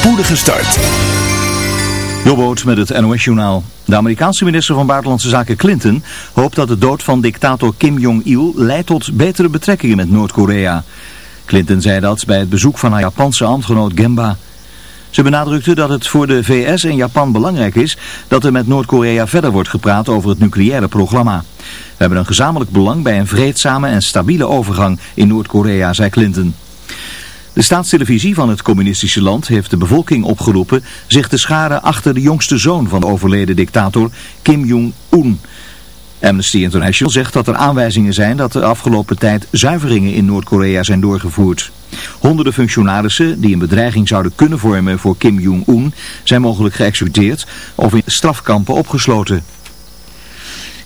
spoedige start. Jobboot met het NOS-journaal. De Amerikaanse minister van Buitenlandse Zaken Clinton hoopt dat de dood van dictator Kim Jong-il leidt tot betere betrekkingen met Noord-Korea. Clinton zei dat bij het bezoek van haar Japanse ambtgenoot Gemba. Ze benadrukte dat het voor de VS en Japan belangrijk is dat er met Noord-Korea verder wordt gepraat over het nucleaire programma. We hebben een gezamenlijk belang bij een vreedzame en stabiele overgang in Noord-Korea, zei Clinton. De staatstelevisie van het communistische land heeft de bevolking opgeroepen zich te scharen achter de jongste zoon van de overleden dictator Kim Jong-un. Amnesty International zegt dat er aanwijzingen zijn dat de afgelopen tijd zuiveringen in Noord-Korea zijn doorgevoerd. Honderden functionarissen die een bedreiging zouden kunnen vormen voor Kim Jong-un zijn mogelijk geëxecuteerd of in strafkampen opgesloten.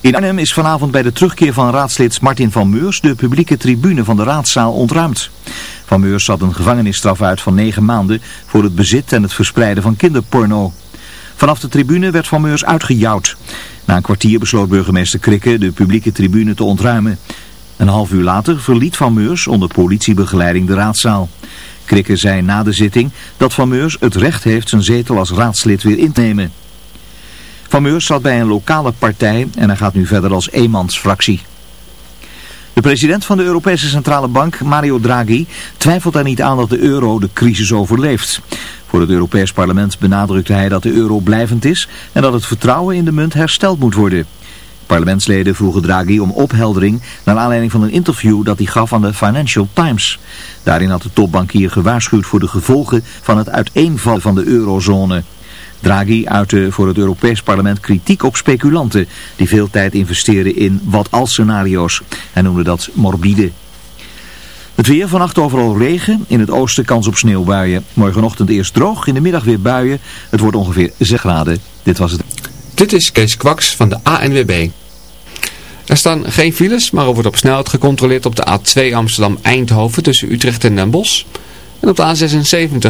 In Arnhem is vanavond bij de terugkeer van raadslid Martin van Meurs de publieke tribune van de raadzaal ontruimd. Van Meurs zat een gevangenisstraf uit van negen maanden voor het bezit en het verspreiden van kinderporno. Vanaf de tribune werd Van Meurs uitgejouwd. Na een kwartier besloot burgemeester Krikke de publieke tribune te ontruimen. Een half uur later verliet Van Meurs onder politiebegeleiding de raadzaal. Krikke zei na de zitting dat Van Meurs het recht heeft zijn zetel als raadslid weer in te nemen. Van Meurs zat bij een lokale partij en hij gaat nu verder als eenmansfractie. De president van de Europese Centrale Bank, Mario Draghi, twijfelt er niet aan dat de euro de crisis overleeft. Voor het Europees Parlement benadrukte hij dat de euro blijvend is en dat het vertrouwen in de munt hersteld moet worden. Parlementsleden vroegen Draghi om opheldering naar aanleiding van een interview dat hij gaf aan de Financial Times. Daarin had de topbankier gewaarschuwd voor de gevolgen van het uiteenvallen van de eurozone. Draghi uitte voor het Europees Parlement kritiek op speculanten die veel tijd investeren in wat-als scenario's. Hij noemde dat morbide. Het weer vannacht overal regen, in het oosten kans op sneeuwbuien. Morgenochtend eerst droog, in de middag weer buien. Het wordt ongeveer 6 graden. Dit was het. Dit is Kees Kwaks van de ANWB. Er staan geen files, maar er wordt op snelheid gecontroleerd op de A2 Amsterdam-Eindhoven tussen Utrecht en Den Bosch. En op de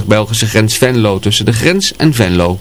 A76 Belgische grens Venlo tussen de grens en Venlo.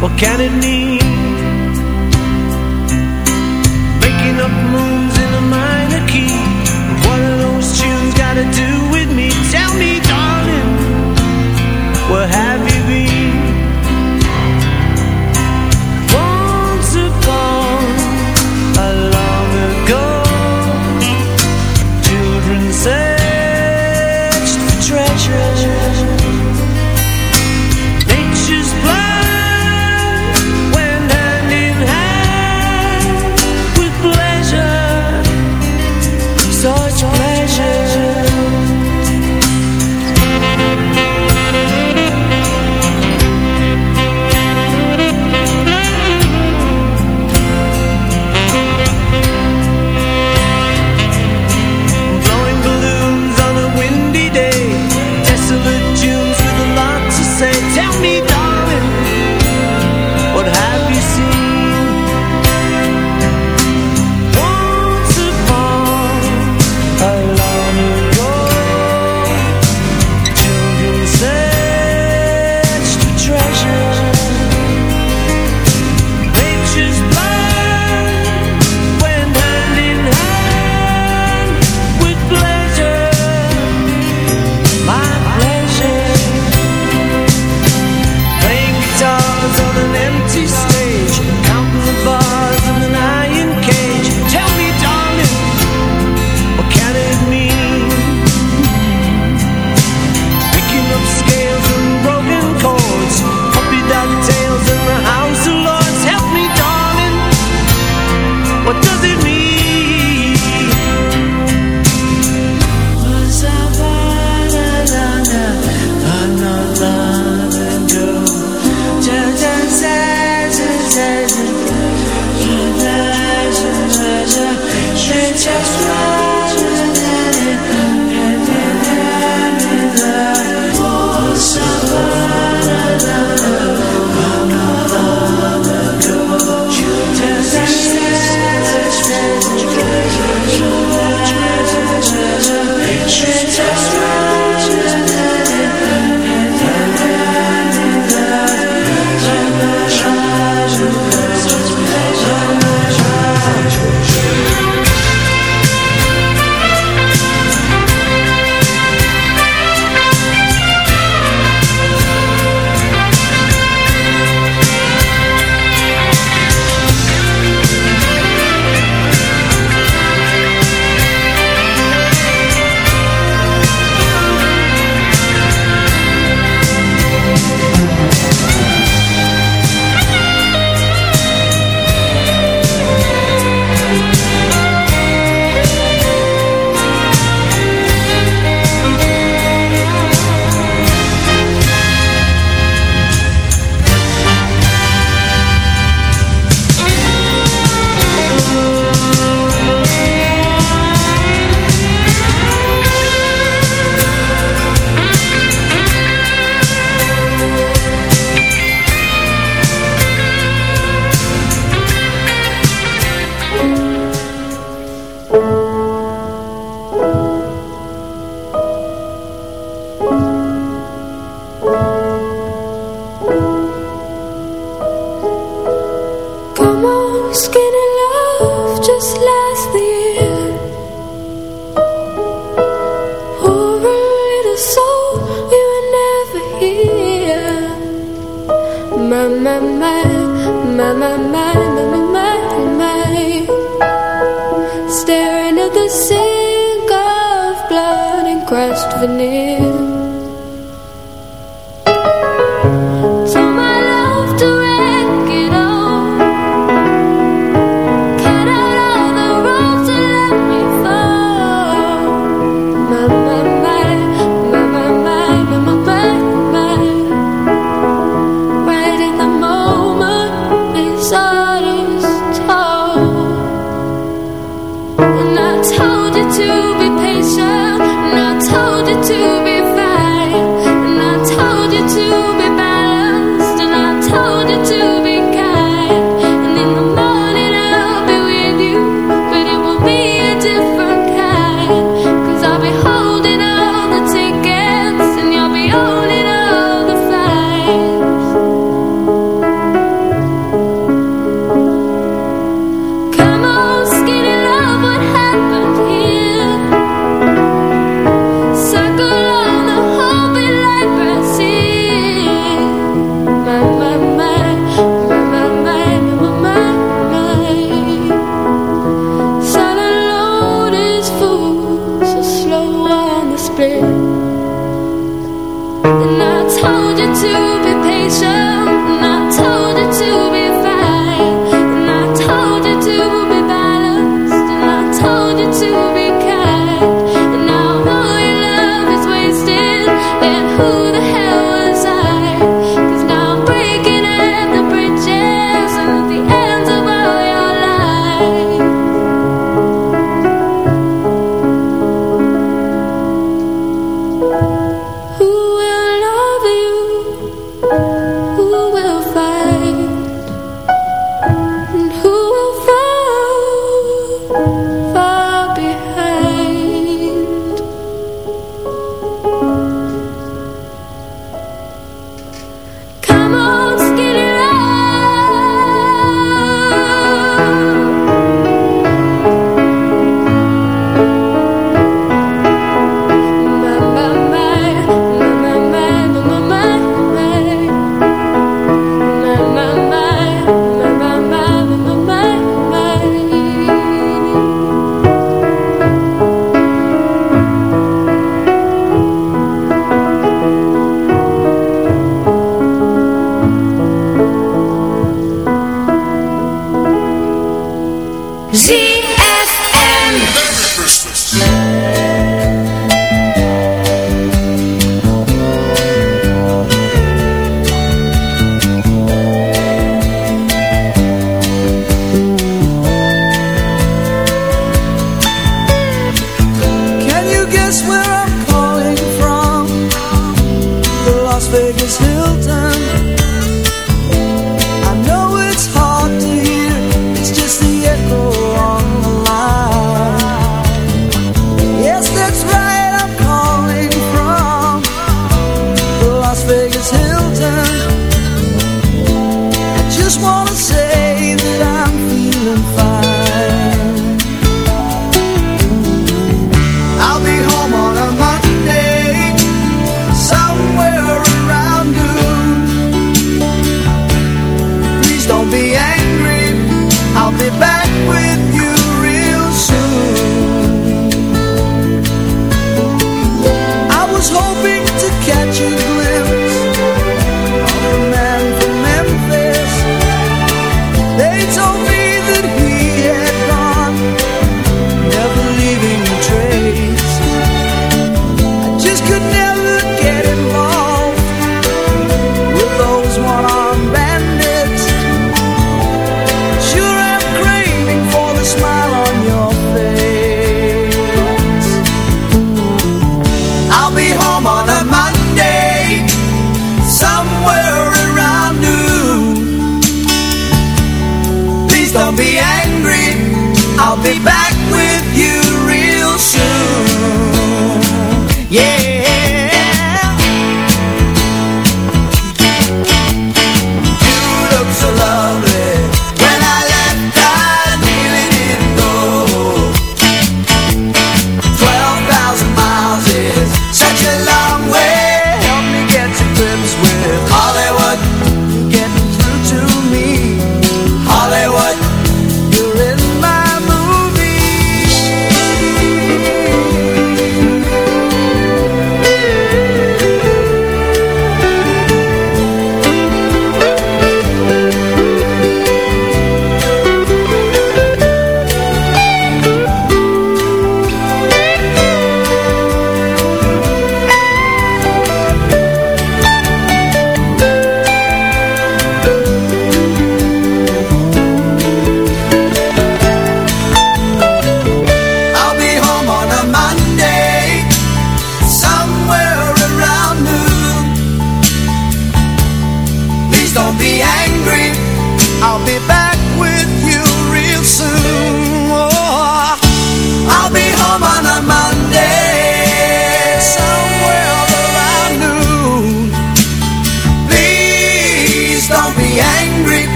What can it mean?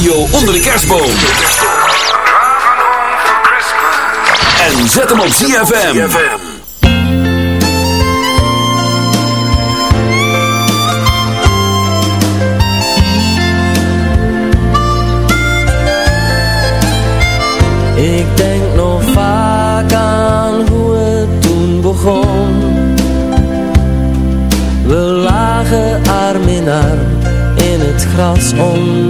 radio onder de kerstboom. En zet hem op ZFM. Ik denk nog vaak aan hoe het toen begon. We lagen arm in arm in het gras om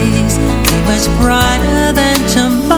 much brighter than tomorrow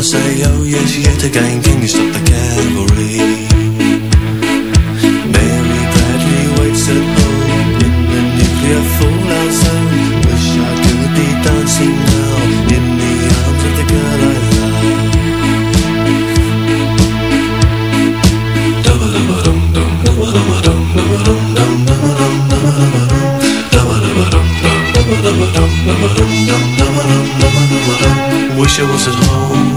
gonna say oh yes yet again can you stop the cavalry Mary gladly waits at home in the nuclear fallout zone wish I could be dancing now in the arms of the girl I love wish I was at home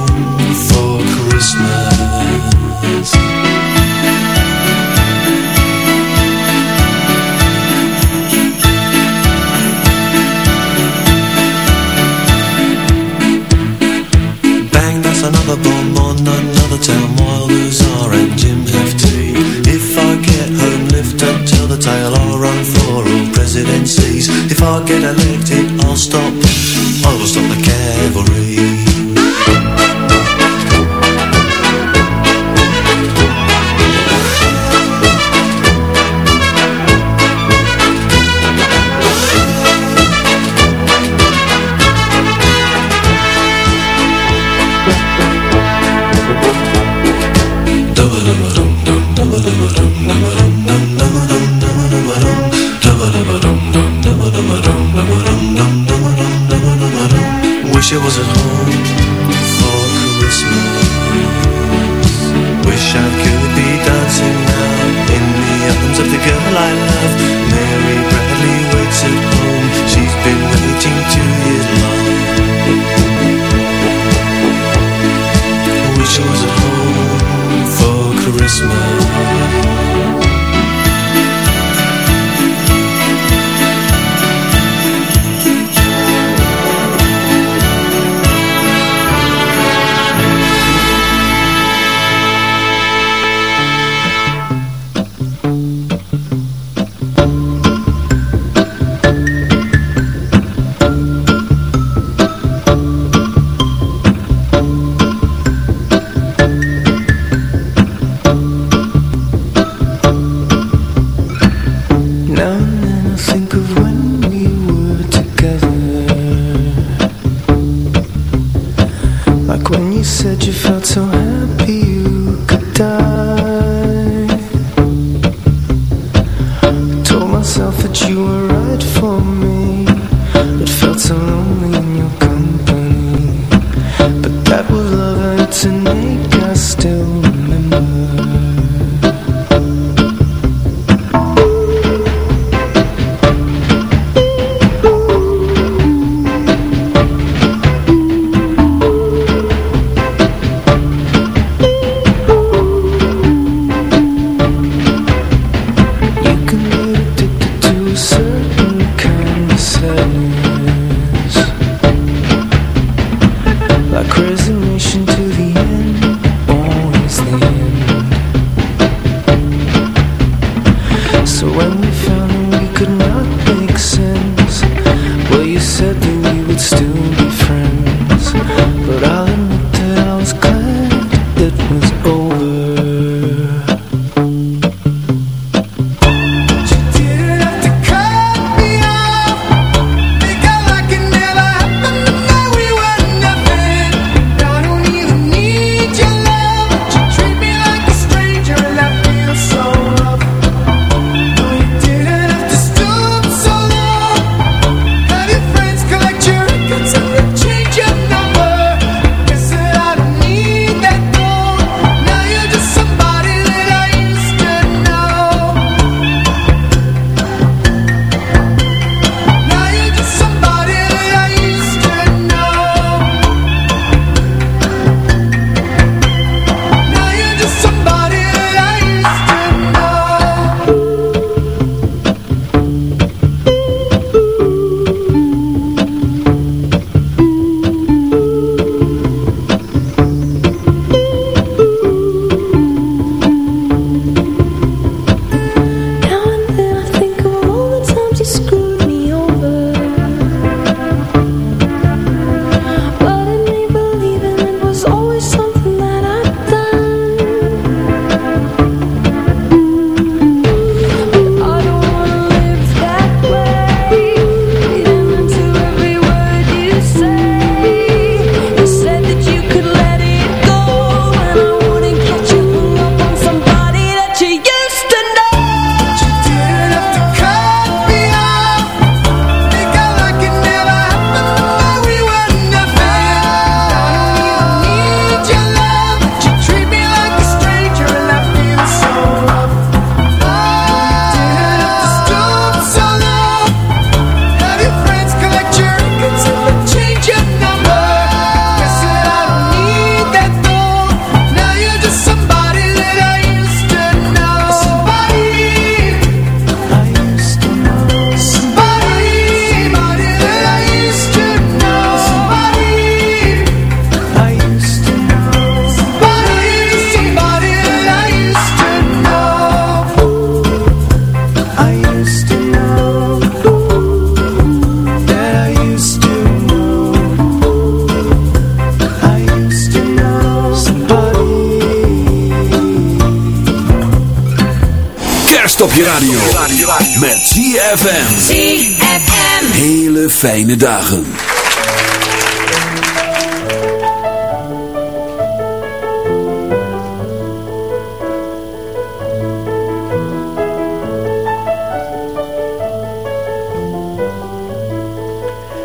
fijne dagen.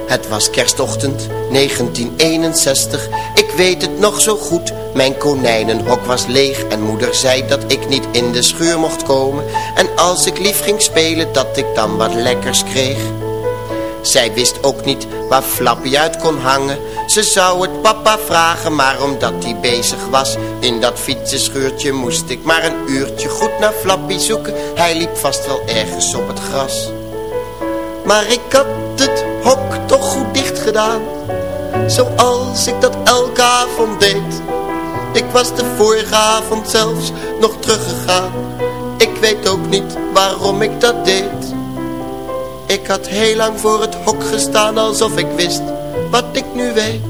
Het was kerstochtend 1961, ik weet het nog zo goed. Mijn konijnenhok was leeg en moeder zei dat ik niet in de schuur mocht komen. En als ik lief ging spelen dat ik dan wat lekkers kreeg. Zij wist ook niet waar Flappy uit kon hangen. Ze zou het papa vragen, maar omdat hij bezig was in dat fietsenschuurtje moest ik maar een uurtje goed naar Flappy zoeken. Hij liep vast wel ergens op het gras. Maar ik had het hok toch goed dicht gedaan, zoals ik dat elke avond deed. Ik was de vorige avond zelfs nog teruggegaan. Ik weet ook niet waarom ik dat deed. Ik had heel lang voor het hok gestaan alsof ik wist wat ik nu weet.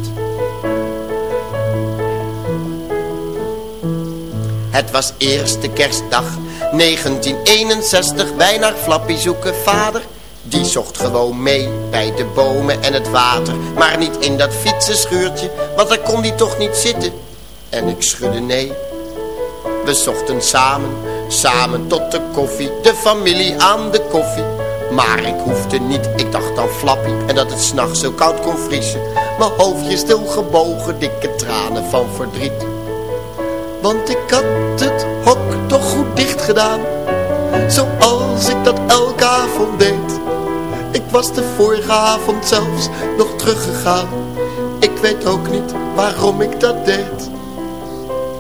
Het was eerste kerstdag 1961, wij naar Flappy zoeken vader. Die zocht gewoon mee bij de bomen en het water, maar niet in dat fietsenschuurtje, want daar kon hij toch niet zitten. En ik schudde nee. We zochten samen, samen tot de koffie, de familie aan de koffie. Maar ik hoefde niet, ik dacht aan Flappy en dat het s'nachts zo koud kon vriezen. Mijn hoofdje stil gebogen, dikke tranen van verdriet. Want ik had het hok toch goed dicht gedaan, zoals ik dat elke avond deed. Ik was de vorige avond zelfs nog teruggegaan, ik weet ook niet waarom ik dat deed.